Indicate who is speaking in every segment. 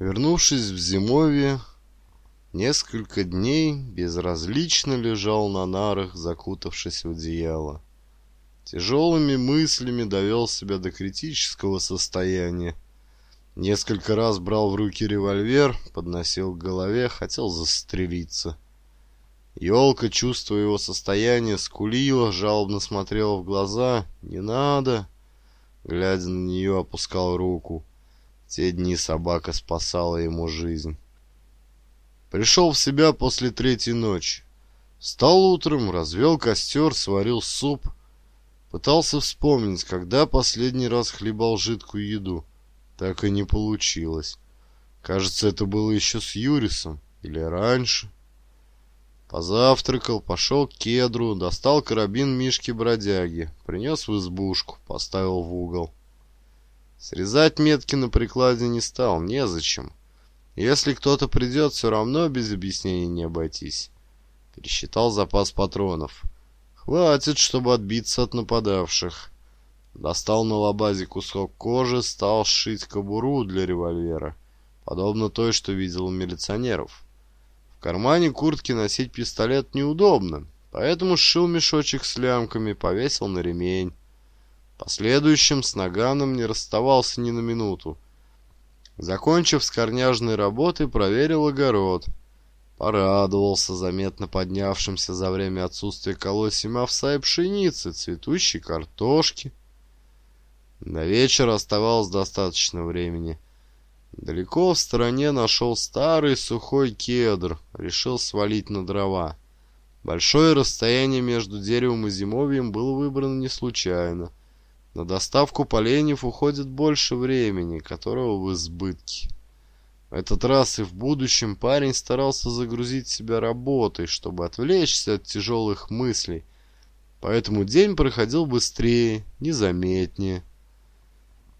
Speaker 1: Вернувшись в зимовье, несколько дней безразлично лежал на нарах, закутавшись в одеяло. Тяжелыми мыслями довел себя до критического состояния. Несколько раз брал в руки револьвер, подносил к голове, хотел застрелиться. Елка, чувствуя его состояние, скулила, жалобно смотрела в глаза. «Не надо!» Глядя на нее, опускал руку те дни собака спасала ему жизнь. Пришел в себя после третьей ночи. Встал утром, развел костер, сварил суп. Пытался вспомнить, когда последний раз хлебал жидкую еду. Так и не получилось. Кажется, это было еще с Юрисом. Или раньше. Позавтракал, пошел к кедру, достал карабин Мишки-бродяги, принес в избушку, поставил в угол. Срезать метки на прикладе не стал, незачем. Если кто-то придет, все равно без объяснений не обойтись. Пересчитал запас патронов. Хватит, чтобы отбиться от нападавших. Достал на лабазе кусок кожи, стал шить кобуру для револьвера, подобно той, что видел у милиционеров. В кармане куртки носить пистолет неудобно, поэтому сшил мешочек с лямками, повесил на ремень последующем с наганом не расставался ни на минуту. Закончив с корняжной работой, проверил огород. Порадовался заметно поднявшимся за время отсутствия колосьем овса и пшеницы, цветущей картошки. на вечер оставалось достаточно времени. Далеко в стороне нашел старый сухой кедр, решил свалить на дрова. Большое расстояние между деревом и зимовьем было выбрано не случайно. На доставку поленьев уходит больше времени, которого в избытке. В этот раз и в будущем парень старался загрузить себя работой, чтобы отвлечься от тяжелых мыслей, поэтому день проходил быстрее, незаметнее.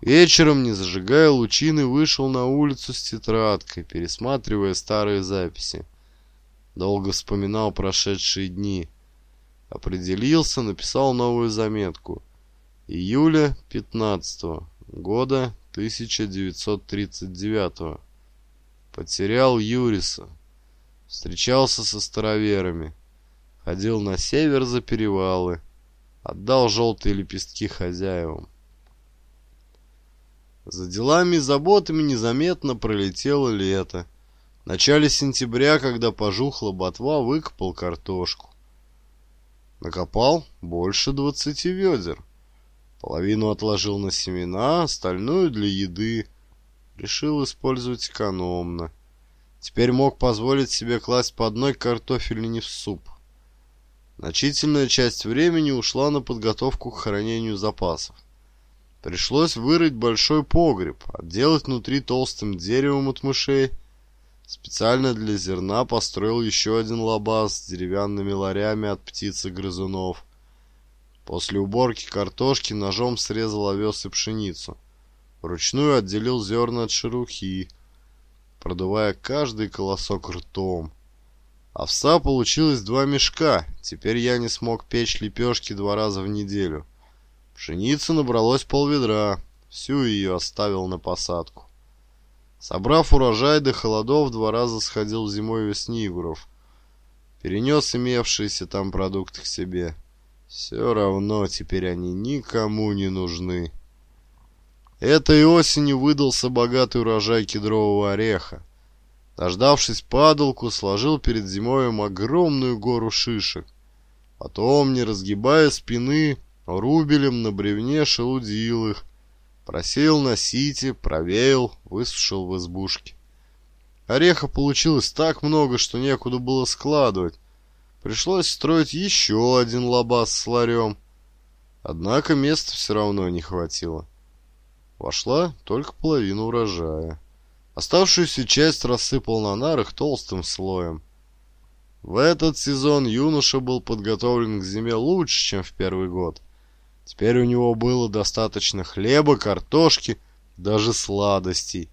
Speaker 1: Вечером, не зажигая лучины, вышел на улицу с тетрадкой, пересматривая старые записи. Долго вспоминал прошедшие дни. Определился, написал новую заметку – июля 15 -го года 1939 -го. Потерял Юриса. Встречался со староверами. Ходил на север за перевалы. Отдал желтые лепестки хозяевам. За делами и заботами незаметно пролетело лето. В начале сентября, когда пожухла ботва, выкопал картошку. Накопал больше двадцати ведер. Половину отложил на семена, остальную для еды. Решил использовать экономно. Теперь мог позволить себе класть по одной картофелине в суп. Значительная часть времени ушла на подготовку к хранению запасов. Пришлось вырыть большой погреб, отделать внутри толстым деревом от мышей. Специально для зерна построил еще один лабаз с деревянными ларями от птиц и грызунов. После уборки картошки ножом срезал овес и пшеницу. Вручную отделил зерна от шерухи, продувая каждый колосок ртом. Овса получилось два мешка, теперь я не смог печь лепешки два раза в неделю. Пшеницы набралось полведра, всю ее оставил на посадку. Собрав урожай до холодов, два раза сходил зимой в Снигуров. Перенес имевшиеся там продукты к себе. Все равно теперь они никому не нужны. Этой осенью выдался богатый урожай кедрового ореха. Дождавшись падалку, сложил перед зимовьем огромную гору шишек. Потом, не разгибая спины, рубелем на бревне шелудил их. Просеял на сите, провеял, высушил в избушке. Ореха получилось так много, что некуда было складывать. Пришлось строить еще один лабаз с ларем. Однако места все равно не хватило. Вошла только половина урожая. Оставшуюся часть рассыпал на нарах толстым слоем. В этот сезон юноша был подготовлен к зиме лучше, чем в первый год. Теперь у него было достаточно хлеба, картошки, даже сладостей.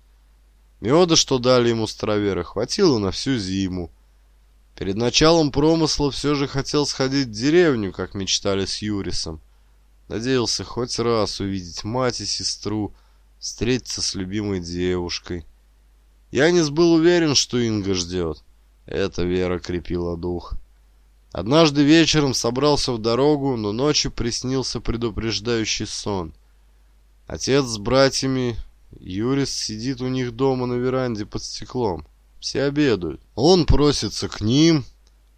Speaker 1: Меда, что дали ему староверы, хватило на всю зиму. Перед началом промысла все же хотел сходить в деревню, как мечтали с Юрисом. Надеялся хоть раз увидеть мать и сестру, встретиться с любимой девушкой. Янис был уверен, что Инга ждет. Эта вера крепила дух. Однажды вечером собрался в дорогу, но ночью приснился предупреждающий сон. Отец с братьями, Юрис сидит у них дома на веранде под стеклом. Все обедают. Он просится к ним,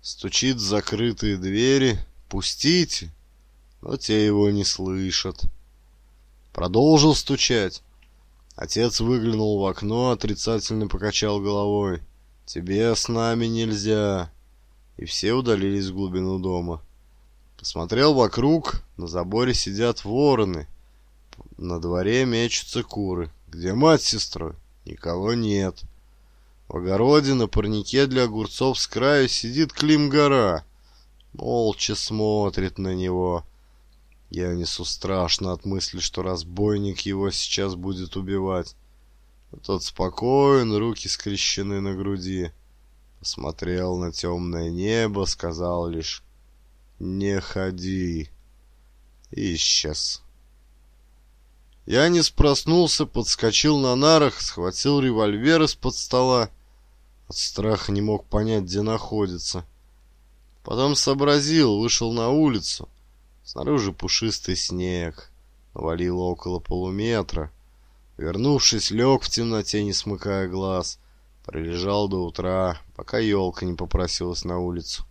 Speaker 1: стучит в закрытые двери. «Пустите!» Но те его не слышат. Продолжил стучать. Отец выглянул в окно, отрицательно покачал головой. «Тебе с нами нельзя!» И все удалились в глубину дома. Посмотрел вокруг, на заборе сидят вороны. На дворе мечутся куры. «Где мать с сестрой?» «Никого нет!» В огороде на парнике для огурцов с краю сидит Клим-гора. Молча смотрит на него. Я несу страшно от мысли, что разбойник его сейчас будет убивать. Но тот спокоен, руки скрещены на груди. Посмотрел на темное небо, сказал лишь «Не ходи!» и исчез. Я не спроснулся, подскочил на нарах, схватил револьвер из-под стола от страха не мог понять, где находится. Потом сообразил, вышел на улицу. Снаружи пушистый снег. валило около полуметра. Вернувшись, лег в темноте, не смыкая глаз. Пролежал до утра, пока елка не попросилась на улицу.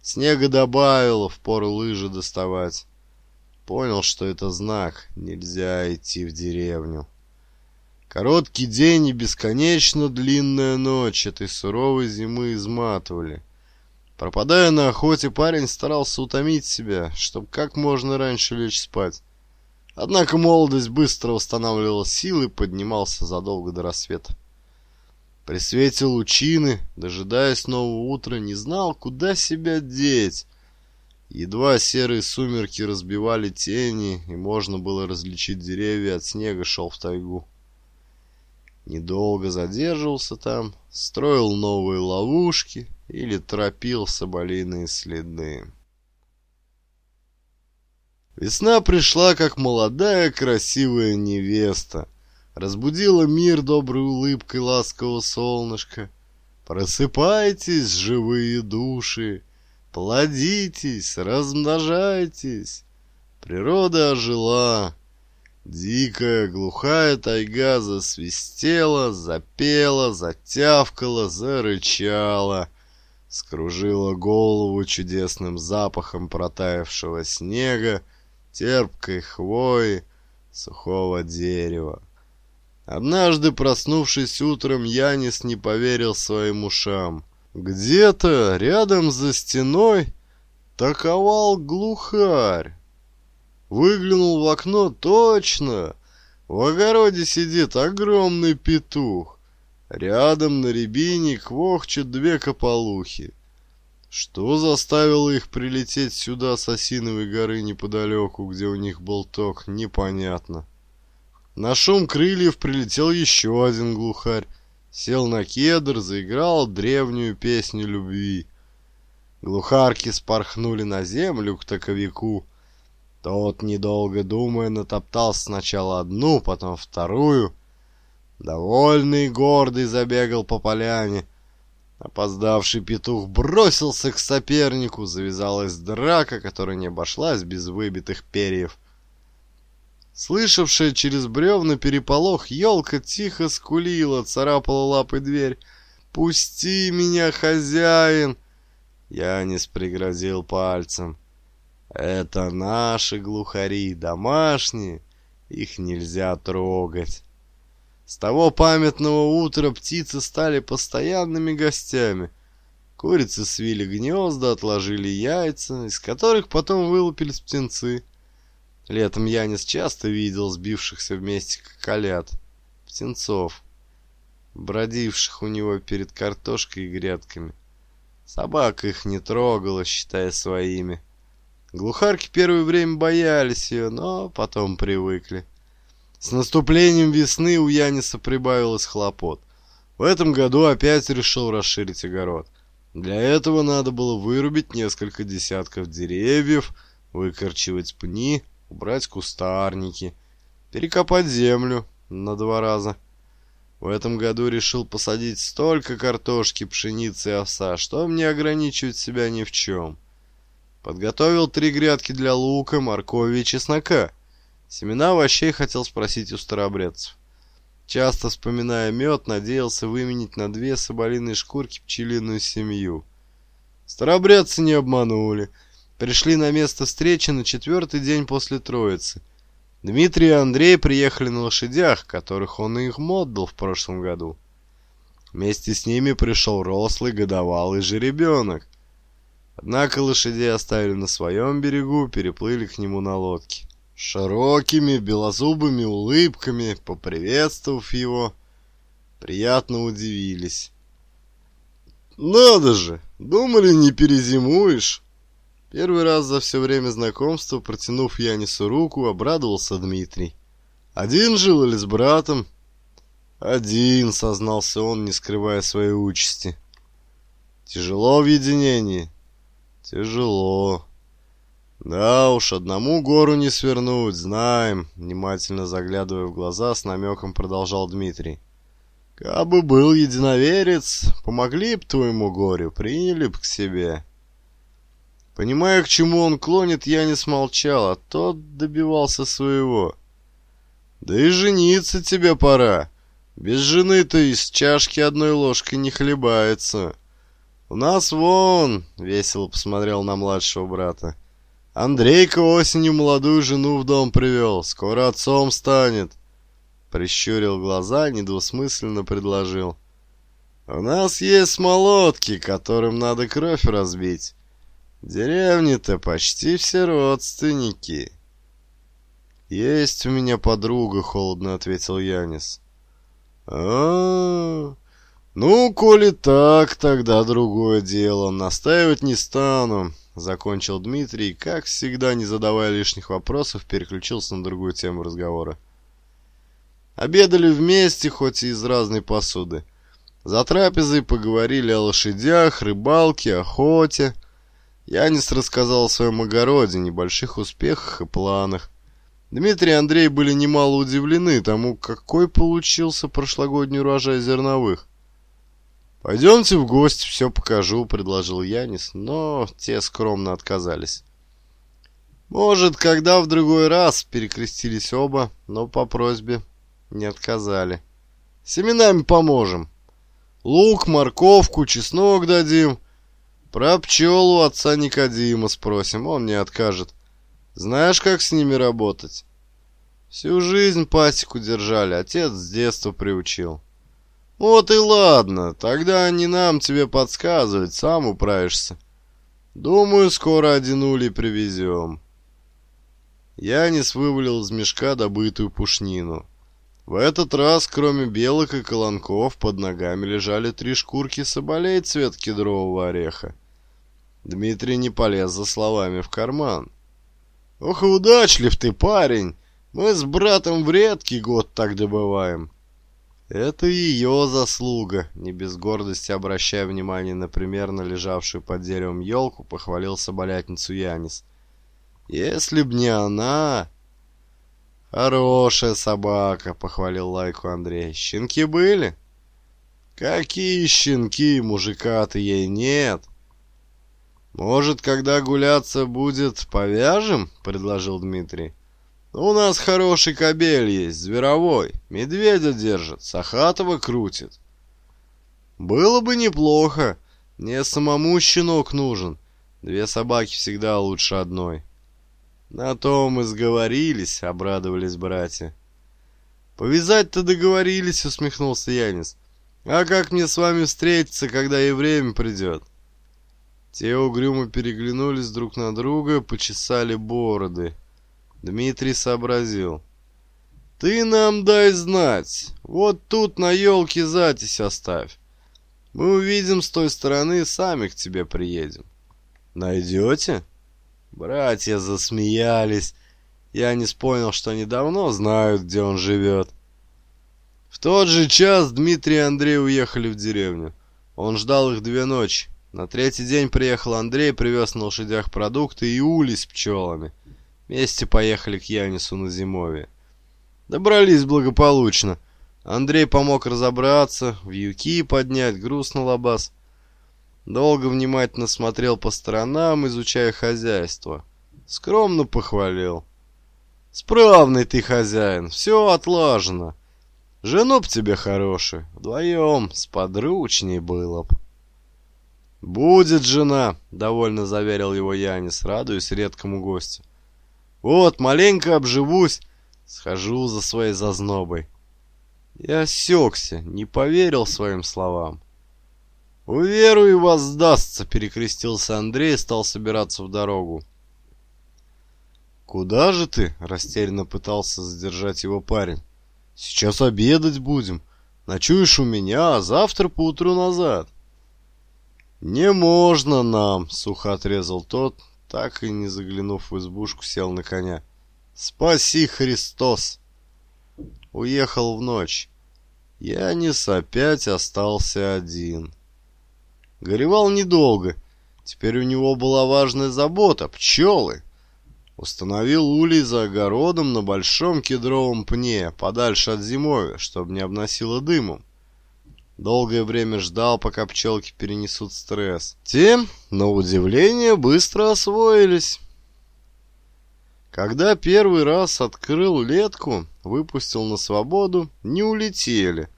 Speaker 1: Снега добавило, впору лыжи доставать. Понял, что это знак, нельзя идти в деревню. Короткий день и бесконечно длинная ночь этой суровой зимы изматывали. Пропадая на охоте, парень старался утомить себя, чтобы как можно раньше лечь спать. Однако молодость быстро восстанавливала силы и поднимался задолго до рассвета. При свете лучины, дожидаясь нового утра, не знал, куда себя деть. Едва серые сумерки разбивали тени, и можно было различить деревья, от снега шел в тайгу. Недолго задерживался там, строил новые ловушки или тропил соболиные следы. Весна пришла, как молодая красивая невеста. Разбудила мир доброй улыбкой ласкового солнышка. Просыпайтесь, живые души, плодитесь, размножайтесь. Природа ожила, Дикая глухая тайга засвистела, запела, затявкала, зарычала, скружила голову чудесным запахом протаявшего снега, терпкой хвои, сухого дерева. Однажды, проснувшись утром, Янис не поверил своим ушам. Где-то рядом за стеной таковал глухарь. Выглянул в окно точно. В огороде сидит огромный петух. Рядом на рябине квохчут две кополухи. Что заставило их прилететь сюда с Осиновой горы неподалеку, где у них был ток, непонятно. На шум крыльев прилетел еще один глухарь. Сел на кедр, заиграл древнюю песню любви. Глухарки спорхнули на землю к таковику. Тот, недолго думая, натоптал сначала одну, потом вторую. Довольный и гордый забегал по поляне. Опоздавший петух бросился к сопернику, завязалась драка, которая не обошлась без выбитых перьев. Слышавшая через бревна переполох, елка тихо скулила, царапала лапой дверь. «Пусти меня, хозяин!» Янис пригрозил пальцем. Это наши глухари, домашние, их нельзя трогать. С того памятного утра птицы стали постоянными гостями. Курицы свили гнезда, отложили яйца, из которых потом вылупились птенцы. Летом Янис часто видел сбившихся вместе коколят, птенцов, бродивших у него перед картошкой и грядками. Собака их не трогала, считая своими. Глухарки первое время боялись ее, но потом привыкли. С наступлением весны у Яниса прибавилось хлопот. В этом году опять решил расширить огород. Для этого надо было вырубить несколько десятков деревьев, выкорчевать пни, убрать кустарники, перекопать землю на два раза. В этом году решил посадить столько картошки, пшеницы и овса, что мне ограничивать себя ни в чем – Подготовил три грядки для лука, моркови и чеснока. Семена овощей хотел спросить у старобрядцев. Часто вспоминая мед, надеялся выменить на две соболиные шкурки пчелиную семью. Старобрядцы не обманули. Пришли на место встречи на четвертый день после Троицы. Дмитрий и Андрей приехали на лошадях, которых он и их отдал в прошлом году. Вместе с ними пришел рослый годовалый жеребенок. Однако лошадей оставили на своем берегу, переплыли к нему на лодке. Широкими белозубыми улыбками, поприветствовав его, приятно удивились. «Надо же! Думали, не перезимуешь!» Первый раз за все время знакомства, протянув Янису руку, обрадовался Дмитрий. «Один жил или с братом?» «Один», — сознался он, не скрывая своей участи. «Тяжело в единении. «Тяжело». «Да уж, одному гору не свернуть, знаем», — внимательно заглядывая в глаза, с намеком продолжал Дмитрий. «Кабы был единоверец, помогли б твоему горю, приняли б к себе». Понимая, к чему он клонит, я не смолчал, а тот добивался своего. «Да и жениться тебе пора. Без жены ты из чашки одной ложкой не хлебается». «У нас вон!» — весело посмотрел на младшего брата. «Андрейка осенью молодую жену в дом привел. Скоро отцом станет!» Прищурил глаза, недвусмысленно предложил. «У нас есть молотки, которым надо кровь разбить. Деревни-то почти все родственники». «Есть у меня подруга», — холодно ответил Янис. а, -а, -а «Ну, коли так, тогда другое дело. Настаивать не стану», — закончил Дмитрий как всегда, не задавая лишних вопросов, переключился на другую тему разговора. Обедали вместе, хоть и из разной посуды. За трапезой поговорили о лошадях, рыбалке, охоте. Янис рассказал о своем огороде, небольших успехах и планах. Дмитрий и Андрей были немало удивлены тому, какой получился прошлогодний урожай зерновых. «Пойдемте в гости, все покажу», — предложил Янис, но те скромно отказались. «Может, когда в другой раз?» — перекрестились оба, но по просьбе не отказали. «Семенами поможем. Лук, морковку, чеснок дадим. Про пчелу отца Никодима спросим, он не откажет. Знаешь, как с ними работать?» «Всю жизнь пасеку держали, отец с детства приучил». «Вот и ладно, тогда не нам тебе подсказывать, сам управишься. Думаю, скоро один одинули привезем». Янис вывалил из мешка добытую пушнину. В этот раз, кроме белок и колонков, под ногами лежали три шкурки соболей цвет кедрового ореха. Дмитрий не полез за словами в карман. «Ох, удачлив ты, парень! Мы с братом в редкий год так добываем. Это ее заслуга, не без гордости обращая внимание на примерно лежавшую под деревом елку, похвалил соболятницу Янис. Если б не она... Хорошая собака, похвалил лайку Андрей. Щенки были? Какие щенки, мужика-то ей нет. Может, когда гуляться будет, повяжем, предложил Дмитрий. У нас хороший кобель есть, зверовой. Медведя держит, Сахатова крутит. Было бы неплохо. Мне самому щенок нужен. Две собаки всегда лучше одной. На том и сговорились, обрадовались братья. Повязать-то договорились, усмехнулся Янис. А как мне с вами встретиться, когда и время придет? Те угрюмо переглянулись друг на друга, почесали бороды. Дмитрий сообразил. «Ты нам дай знать. Вот тут на елке затись оставь. Мы увидим с той стороны, сами к тебе приедем». «Найдете?» Братья засмеялись. Я не понял, что они давно знают, где он живет. В тот же час Дмитрий и Андрей уехали в деревню. Он ждал их две ночи. На третий день приехал Андрей, привез на лошадях продукты и улей с пчелами. Вместе поехали к Янису на зимовье. Добрались благополучно. Андрей помог разобраться, в вьюки поднять, груз на лобаз. Долго внимательно смотрел по сторонам, изучая хозяйство. Скромно похвалил. «Справный ты хозяин, все отлажено. Жену б тебе хороший, вдвоем сподручней было б». «Будет жена», — довольно заверил его Янис, радуясь редкому гостю. Вот, маленько обживусь, схожу за своей зазнобой. Я осекся, не поверил своим словам. «Уверую, воздастся!» — перекрестился Андрей и стал собираться в дорогу. «Куда же ты?» — растерянно пытался задержать его парень. «Сейчас обедать будем. Ночуешь у меня, а завтра поутру назад». «Не можно нам!» — сухо отрезал тот, так и не заглянув в избушку, сел на коня. «Спаси Христос!» Уехал в ночь. Янис опять остался один. Горевал недолго. Теперь у него была важная забота — пчелы. Установил улей за огородом на большом кедровом пне, подальше от зимовья, чтобы не обносило дымом. Долгое время ждал, пока пчелки перенесут стресс. Те, на удивление, быстро освоились. Когда первый раз открыл летку, выпустил на свободу, не улетели.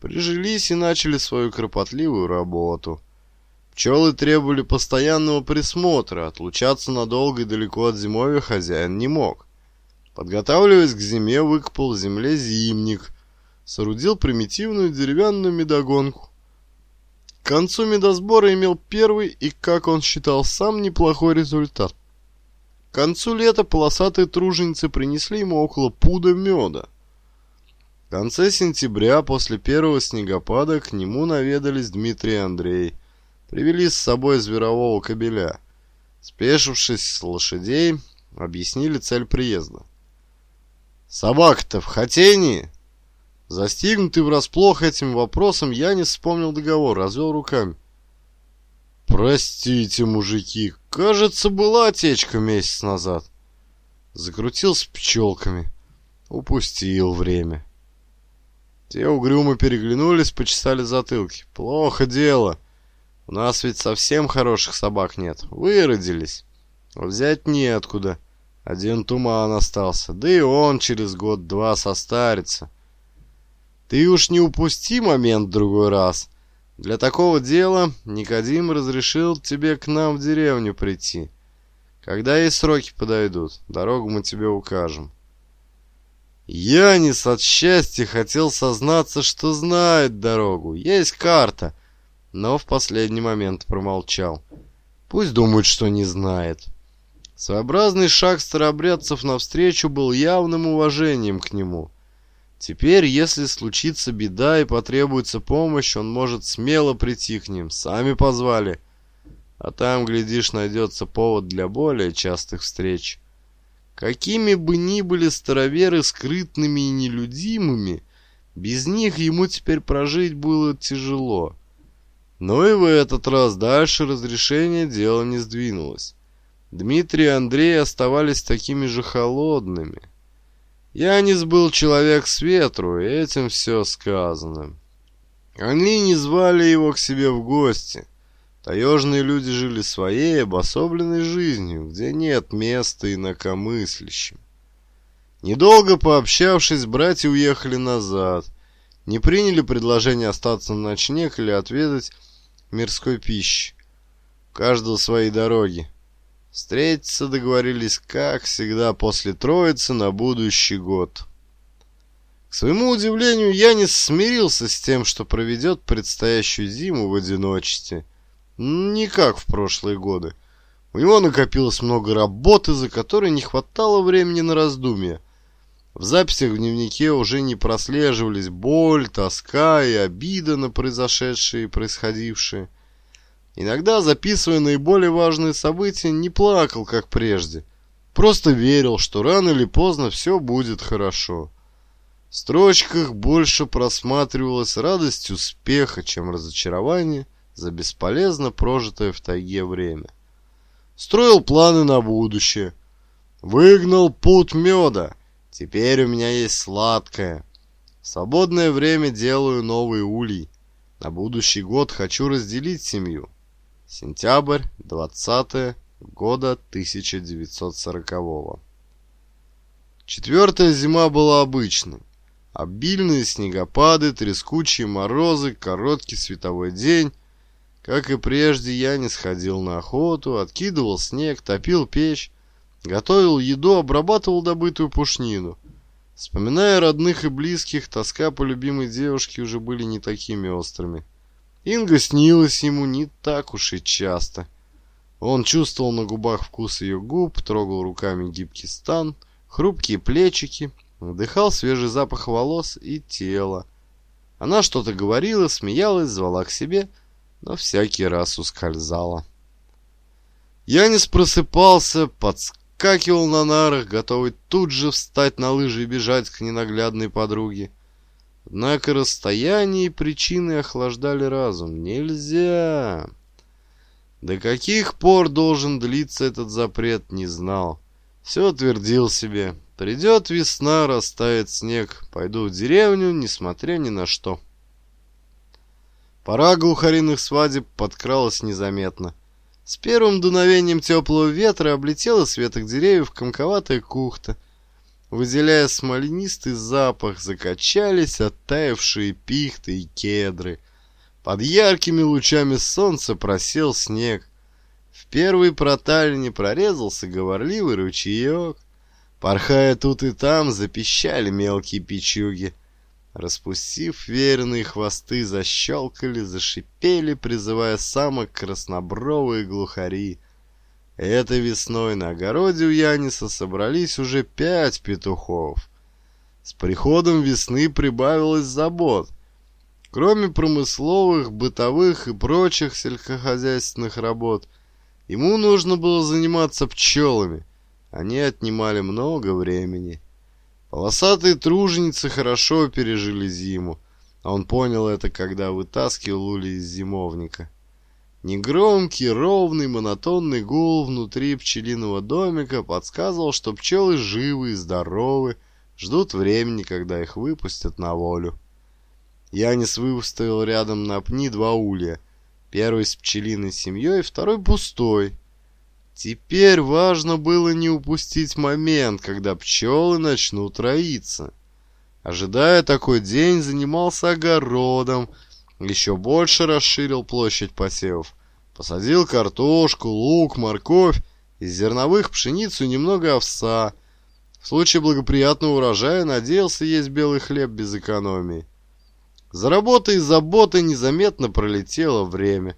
Speaker 1: Прижились и начали свою кропотливую работу. Пчелы требовали постоянного присмотра, отлучаться надолго и далеко от зимовья хозяин не мог. Подготавливаясь к зиме, выкопал в земле зимник, соорудил примитивную деревянную медогонку. К концу медосбора имел первый и, как он считал сам, неплохой результат. К концу лета полосатые труженицы принесли ему около пуда меда. В конце сентября, после первого снегопада, к нему наведались Дмитрий и Андрей. Привели с собой зверового кобеля. Спешившись с лошадей, объяснили цель приезда. «Собака-то в хотении!» Застигнутый врасплох этим вопросом, я не вспомнил договор, развел руками. «Простите, мужики, кажется, была отечка месяц назад. Закрутил с пчелками. Упустил время». Те угрюмо переглянулись, почесали затылки. «Плохо дело. У нас ведь совсем хороших собак нет. Выродились. А взять неоткуда. Один туман остался. Да и он через год-два состарится». Ты уж не упусти момент другой раз. Для такого дела Никодим разрешил тебе к нам в деревню прийти. Когда и сроки подойдут, дорогу мы тебе укажем. Янис от счастья хотел сознаться, что знает дорогу, есть карта, но в последний момент промолчал. Пусть думают, что не знает. Своеобразный шаг старобрядцев навстречу был явным уважением к нему — Теперь, если случится беда и потребуется помощь, он может смело прийти к ним, сами позвали. А там, глядишь, найдется повод для более частых встреч. Какими бы ни были староверы скрытными и нелюдимыми, без них ему теперь прожить было тяжело. Но и в этот раз дальше разрешение дела не сдвинулось. Дмитрий и Андрей оставались такими же холодными – Янис был человек с ветру, и этим все сказано. Они не звали его к себе в гости. Таежные люди жили своей обособленной жизнью, где нет места инакомыслящим. Недолго пообщавшись, братья уехали назад. Не приняли предложение остаться на ночлег или отведать мирской пищи. У каждого свои дороги. Встретиться договорились, как всегда, после Троицы на будущий год. К своему удивлению, я не смирился с тем, что проведет предстоящую зиму в одиночестве. Не как в прошлые годы. У него накопилось много работы, за которой не хватало времени на раздумья. В записях в дневнике уже не прослеживались боль, тоска и обида на произошедшее и происходившее. Иногда, записывая наиболее важные события, не плакал, как прежде. Просто верил, что рано или поздно все будет хорошо. В строчках больше просматривалась радость успеха, чем разочарование за бесполезно прожитое в тайге время. Строил планы на будущее. Выгнал пут меда. Теперь у меня есть сладкое. В свободное время делаю новый улей. На будущий год хочу разделить семью. Сентябрь, 20 года 1940-го. Четвертая зима была обычной. Обильные снегопады, трескучие морозы, короткий световой день. Как и прежде, я не сходил на охоту, откидывал снег, топил печь, готовил еду, обрабатывал добытую пушнину. Вспоминая родных и близких, тоска по любимой девушке уже были не такими острыми. Инга снилась ему не так уж и часто. Он чувствовал на губах вкус ее губ, трогал руками гибкий стан, хрупкие плечики, вдыхал свежий запах волос и тела. Она что-то говорила, смеялась, звала к себе, но всякий раз ускользала. Янис просыпался, подскакивал на нарах, готовый тут же встать на лыжи и бежать к ненаглядной подруге. Однако расстояние и причины охлаждали разум. Нельзя! До каких пор должен длиться этот запрет, не знал. Все твердил себе. Придет весна, растает снег. Пойду в деревню, несмотря ни на что. Пора глухариных свадеб подкралась незаметно. С первым дуновением теплого ветра облетела с веток деревьев комковатая кухта. Выделяя смоленистый запах, закачались оттаившие пихты и кедры. Под яркими лучами солнца просел снег. В первой проталине прорезался говорливый ручеек. Порхая тут и там, запищали мелкие печуги. Распустив верные хвосты, защелкали, зашипели, призывая самок краснобровые глухари — Этой весной на огороде у Яниса собрались уже пять петухов. С приходом весны прибавилось забот. Кроме промысловых, бытовых и прочих сельскохозяйственных работ, ему нужно было заниматься пчелами. Они отнимали много времени. Полосатые труженицы хорошо пережили зиму, а он понял это, когда вытаскивал Ули из зимовника. Негромкий, ровный, монотонный гул внутри пчелиного домика подсказывал, что пчелы живы и здоровы, ждут времени, когда их выпустят на волю. Янис выставил рядом на пни два улья. Первый с пчелиной семьей, второй пустой. Теперь важно было не упустить момент, когда пчелы начнут роиться. Ожидая такой день, занимался огородом, еще больше расширил площадь посевов. Посадил картошку, лук, морковь, из зерновых пшеницу немного овса. В случае благоприятного урожая надеялся есть белый хлеб без экономии. За работой и заботой незаметно пролетело время.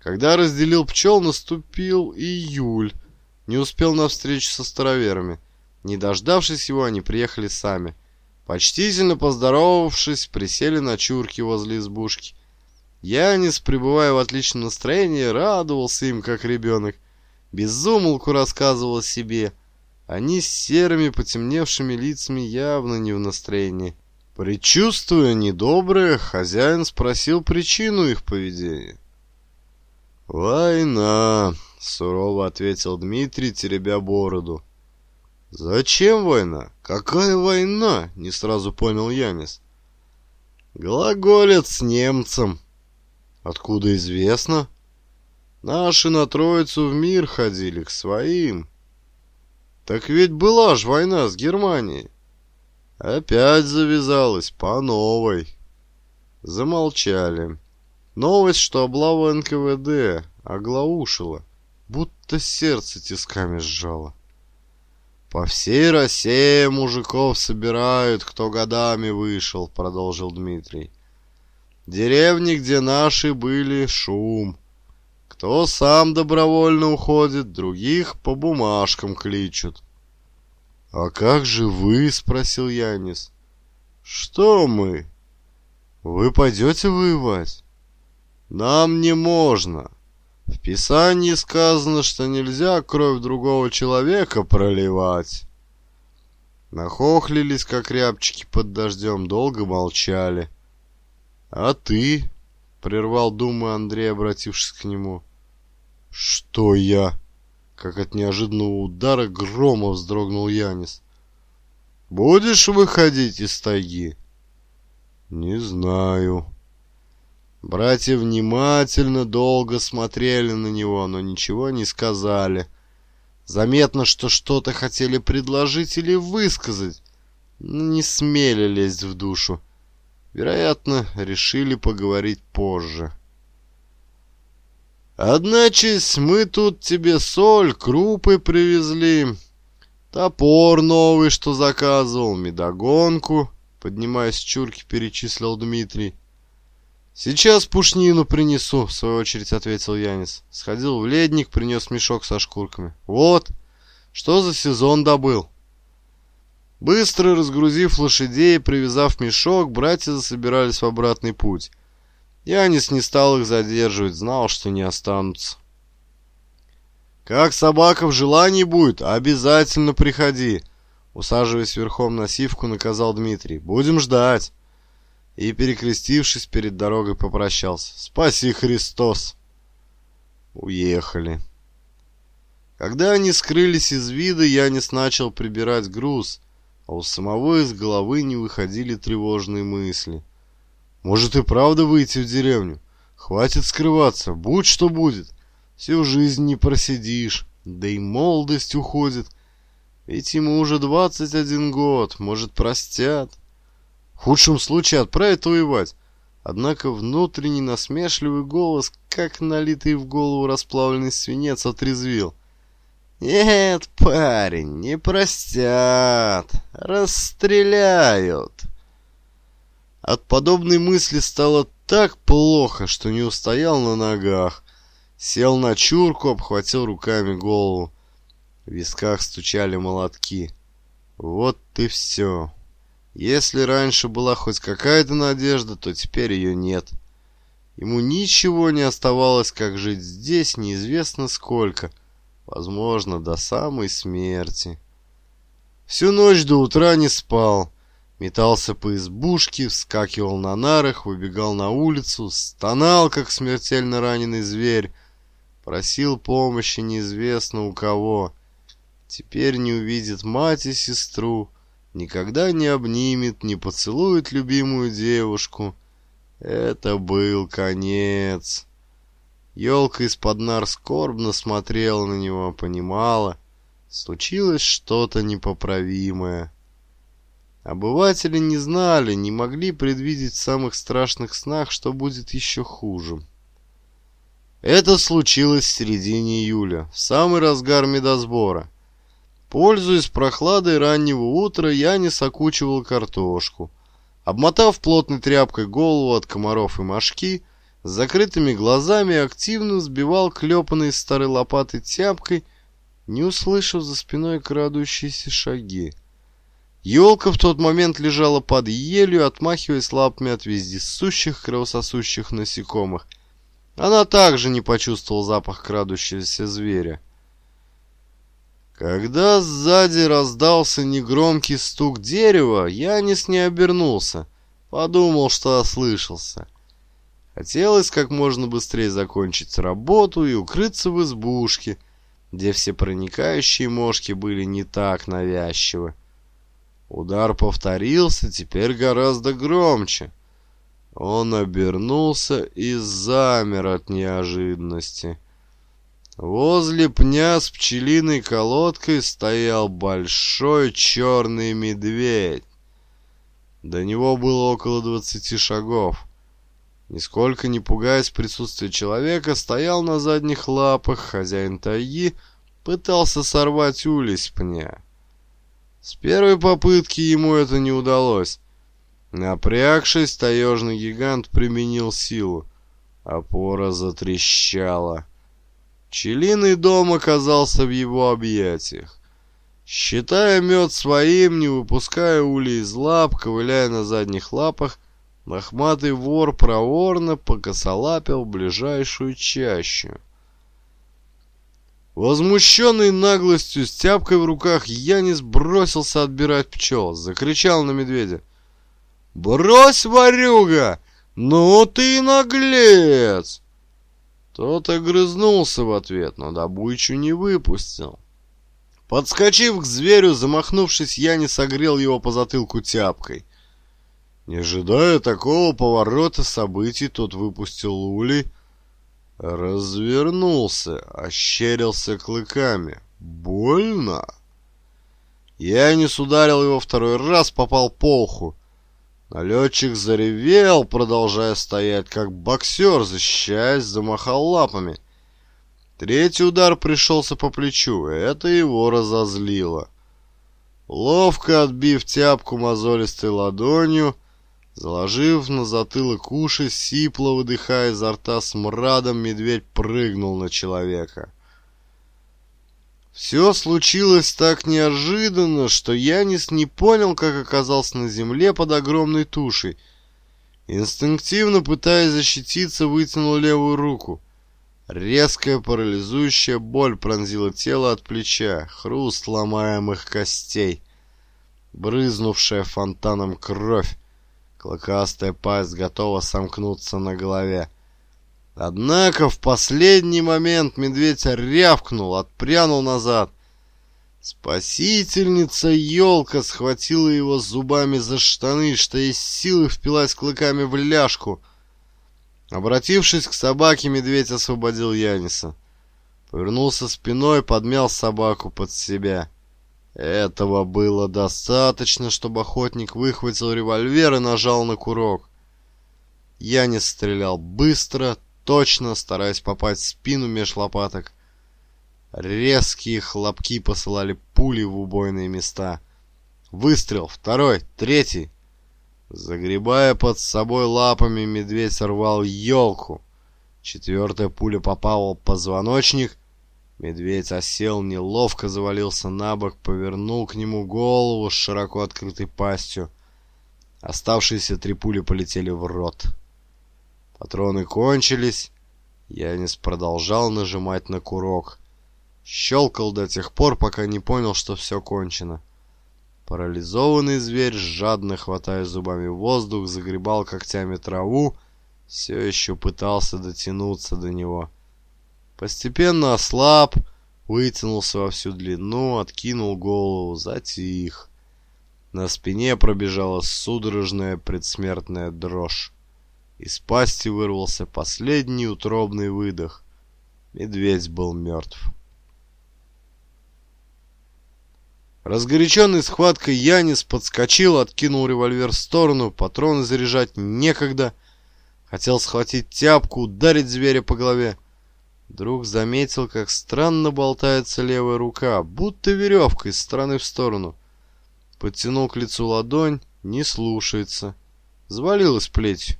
Speaker 1: Когда разделил пчел, наступил июль. Не успел на встречу со староверами. Не дождавшись его, они приехали сами. Почтительно поздоровавшись, присели на чурки возле избушки. Янис, пребывая в отличном настроении, радовался им, как ребенок. Безумолку рассказывал о себе. Они с серыми, потемневшими лицами явно не в настроении. Причувствуя недоброе, хозяин спросил причину их поведения. «Война», — сурово ответил Дмитрий, теребя бороду. «Зачем война? Какая война?» — не сразу понял Янис. «Глаголят с немцем», «Откуда известно?» «Наши на Троицу в мир ходили, к своим». «Так ведь была ж война с Германией». «Опять завязалась, по новой». Замолчали. Новость, что облава НКВД оглаушила, будто сердце тисками сжало. «По всей России мужиков собирают, кто годами вышел», — продолжил Дмитрий. Деревни, где наши были, шум. Кто сам добровольно уходит, других по бумажкам кличут. «А как же вы?» — спросил Янис. «Что мы?» «Вы пойдете воевать?» «Нам не можно. В Писании сказано, что нельзя кровь другого человека проливать». Нахохлились, как рябчики под дождем, долго молчали. «А ты?» — прервал думы Андрей, обратившись к нему. «Что я?» Как от неожиданного удара грома вздрогнул Янис. «Будешь выходить из тайги?» «Не знаю». Братья внимательно, долго смотрели на него, но ничего не сказали. Заметно, что что-то хотели предложить или высказать, но не смели лезть в душу. Вероятно, решили поговорить позже. «Одначе мы тут тебе соль, крупы привезли, топор новый, что заказывал, медогонку», — поднимаясь с чурки, перечислил Дмитрий. «Сейчас пушнину принесу», — в свою очередь ответил Янис. Сходил в ледник, принес мешок со шкурками. «Вот, что за сезон добыл?» Быстро разгрузив лошадей и привязав мешок, братья засобирались в обратный путь. Янис не стал их задерживать, знал, что не останутся. «Как собака в желании будет, обязательно приходи!» Усаживаясь верхом на сивку, наказал Дмитрий. «Будем ждать!» И, перекрестившись, перед дорогой попрощался. «Спаси, Христос!» Уехали. Когда они скрылись из вида, Янис начал прибирать груз — а у самого из головы не выходили тревожные мысли. «Может и правда выйти в деревню? Хватит скрываться, будь что будет. Всю жизнь не просидишь, да и молодость уходит. Ведь ему уже 21 год, может, простят. В худшем случае отправят воевать. Однако внутренний насмешливый голос, как налитый в голову расплавленный свинец, отрезвил — «Нет, парень, не простят. Расстреляют». От подобной мысли стало так плохо, что не устоял на ногах. Сел на чурку, обхватил руками голову. В висках стучали молотки. Вот и все. Если раньше была хоть какая-то надежда, то теперь ее нет. Ему ничего не оставалось, как жить здесь неизвестно сколько — возможно, до самой смерти. Всю ночь до утра не спал. Метался по избушке, вскакивал на нарах, выбегал на улицу, стонал, как смертельно раненый зверь, просил помощи неизвестно у кого. Теперь не увидит мать и сестру, никогда не обнимет, не поцелует любимую девушку. Это был конец. Елка из-под нар скорбно смотрела на него, понимала, случилось что-то непоправимое. Обыватели не знали, не могли предвидеть в самых страшных снах, что будет еще хуже. Это случилось в середине июля, в самый разгар медосбора. Пользуясь прохладой раннего утра, я не сокучивал картошку. Обмотав плотной тряпкой голову от комаров и мошки, с закрытыми глазами активно сбивал клепанной старой лопатой тяпкой, не услышав за спиной крадущиеся шаги. Елка в тот момент лежала под елью, отмахиваясь лапами от вездесущих кровососущих насекомых. Она также не почувствовала запах крадущегося зверя. Когда сзади раздался негромкий стук дерева, Янис не обернулся, подумал, что ослышался. Хотелось как можно быстрее закончить работу и укрыться в избушке, где все проникающие мошки были не так навязчивы. Удар повторился, теперь гораздо громче. Он обернулся и замер от неожиданности. Возле пня с пчелиной колодкой стоял большой черный медведь. До него было около двадцати шагов. Нисколько не пугаясь присутствия человека, стоял на задних лапах, хозяин тайги пытался сорвать улей с пня. С первой попытки ему это не удалось. Напрягшись, таежный гигант применил силу. Опора затрещала. Пчелиный дом оказался в его объятиях. Считая мед своим, не выпуская ули из лап, ковыляя на задних лапах, Лохматый вор проворно покосолапил ближайшую чащу. Возмущенный наглостью с тяпкой в руках, Янис бросился отбирать пчел, закричал на медведя. «Брось, ворюга! Ну ты и наглец!» Тот огрызнулся в ответ, но добычу не выпустил. Подскочив к зверю, замахнувшись, я не согрел его по затылку тяпкой. Не ожидая такого поворота событий, тот выпустил улей, развернулся, ощерился клыками. Больно! Я не сударил его второй раз, попал по уху. Налетчик заревел, продолжая стоять, как боксер, защищаясь, замахал лапами. Третий удар пришелся по плечу, это его разозлило. Ловко отбив тяпку мозолистой ладонью, Заложив на затылок уши, сипло выдыхая изо рта с смрадом, медведь прыгнул на человека. Все случилось так неожиданно, что Янис не понял, как оказался на земле под огромной тушей. Инстинктивно, пытаясь защититься, вытянул левую руку. Резкая парализующая боль пронзила тело от плеча, хруст ломаемых костей, брызнувшая фонтаном кровь. Клокастая пасть готова сомкнуться на голове. Однако в последний момент медведь рявкнул, отпрянул назад. Спасительница елка схватила его зубами за штаны, что из силы впилась клыками в ляжку. Обратившись к собаке, медведь освободил Яниса. Повернулся спиной, подмял собаку под себя. Этого было достаточно, чтобы охотник выхватил револьвер и нажал на курок. Я не стрелял быстро, точно, стараясь попасть в спину меж лопаток. Резкие хлопки посылали пули в убойные места. Выстрел, второй, третий. Загребая под собой лапами, медведь сорвал елку. Четвертая пуля попала в позвоночник — Медведь осел, неловко завалился на бок, повернул к нему голову с широко открытой пастью. Оставшиеся три пули полетели в рот. Патроны кончились. Янис продолжал нажимать на курок. Щелкал до тех пор, пока не понял, что все кончено. Парализованный зверь, жадно хватая зубами воздух, загребал когтями траву, все еще пытался дотянуться до него. — Постепенно ослаб, вытянулся во всю длину, откинул голову, затих. На спине пробежала судорожная предсмертная дрожь. Из пасти вырвался последний утробный выдох. Медведь был мертв. Разгоряченный схваткой Янис подскочил, откинул револьвер в сторону, патроны заряжать некогда. Хотел схватить тяпку, ударить зверя по голове. Друг заметил, как странно болтается левая рука, будто веревка из стороны в сторону. Подтянул к лицу ладонь, не слушается. Звалилась плеть.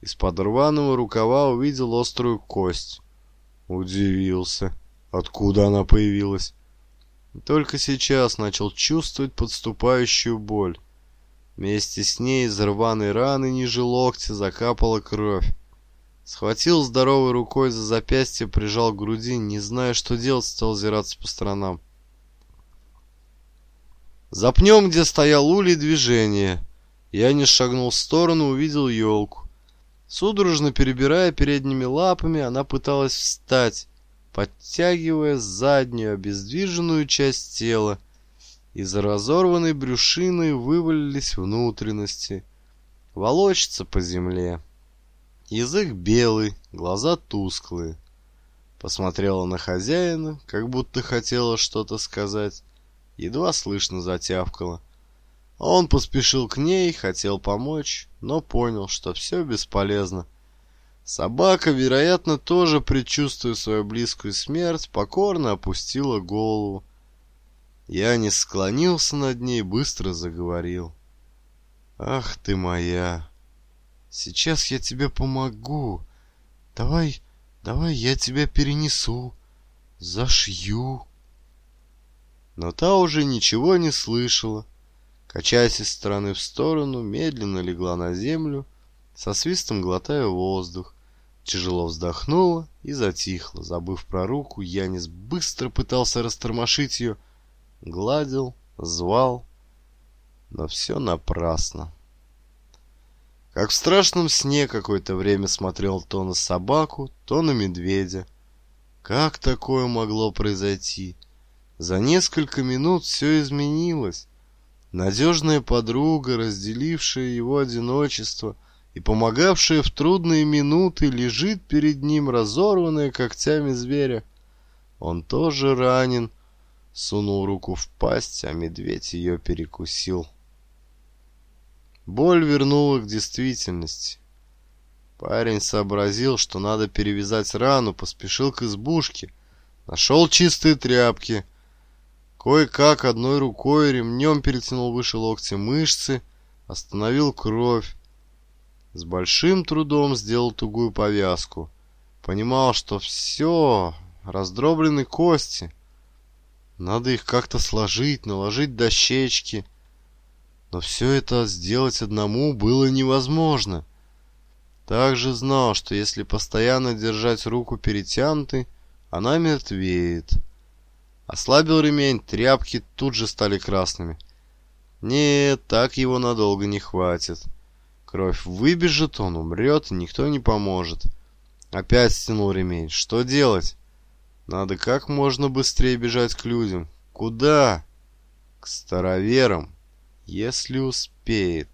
Speaker 1: Из-под рваного рукава увидел острую кость. Удивился, откуда она появилась. Только сейчас начал чувствовать подступающую боль. Вместе с ней из рваной раны ниже локтя закапала кровь. Схватил здоровой рукой за запястье, прижал к груди, не зная, что делать, стал зираться по сторонам. За пнем, где стоял улей, движение. Я не шагнул в сторону, увидел елку. Судорожно перебирая передними лапами, она пыталась встать, подтягивая заднюю обездвиженную часть тела. Из разорванной брюшины вывалились внутренности. Волочится по земле. Язык белый, глаза тусклые. Посмотрела на хозяина, как будто хотела что-то сказать. Едва слышно затявкала. Он поспешил к ней, хотел помочь, но понял, что все бесполезно. Собака, вероятно, тоже, предчувствуя свою близкую смерть, покорно опустила голову. Я не склонился над ней, быстро заговорил. «Ах ты моя!» Сейчас я тебе помогу. Давай, давай я тебя перенесу, зашью. Но та уже ничего не слышала. Качаясь из стороны в сторону, медленно легла на землю, со свистом глотая воздух. Тяжело вздохнула и затихла, забыв про руку, Янис быстро пытался растормошить ее, гладил, звал, но все напрасно. Как в страшном сне какое-то время смотрел то на собаку, то на медведя. Как такое могло произойти? За несколько минут все изменилось. Надежная подруга, разделившая его одиночество и помогавшая в трудные минуты, лежит перед ним, разорванная когтями зверя. Он тоже ранен. Сунул руку в пасть, а медведь ее перекусил. Боль вернула к действительности. Парень сообразил, что надо перевязать рану, поспешил к избушке. Нашел чистые тряпки. Кое-как одной рукой ремнем перетянул выше локтя мышцы, остановил кровь. С большим трудом сделал тугую повязку. Понимал, что все, раздроблены кости. Надо их как-то сложить, наложить дощечки — но все это сделать одному было невозможно. Также знал, что если постоянно держать руку перетянутой, она мертвеет. Ослабил ремень, тряпки тут же стали красными. Нет, так его надолго не хватит. Кровь выбежит, он умрет, никто не поможет. Опять стянул ремень. Что делать? Надо как можно быстрее бежать к людям. Куда? К староверам если успеет.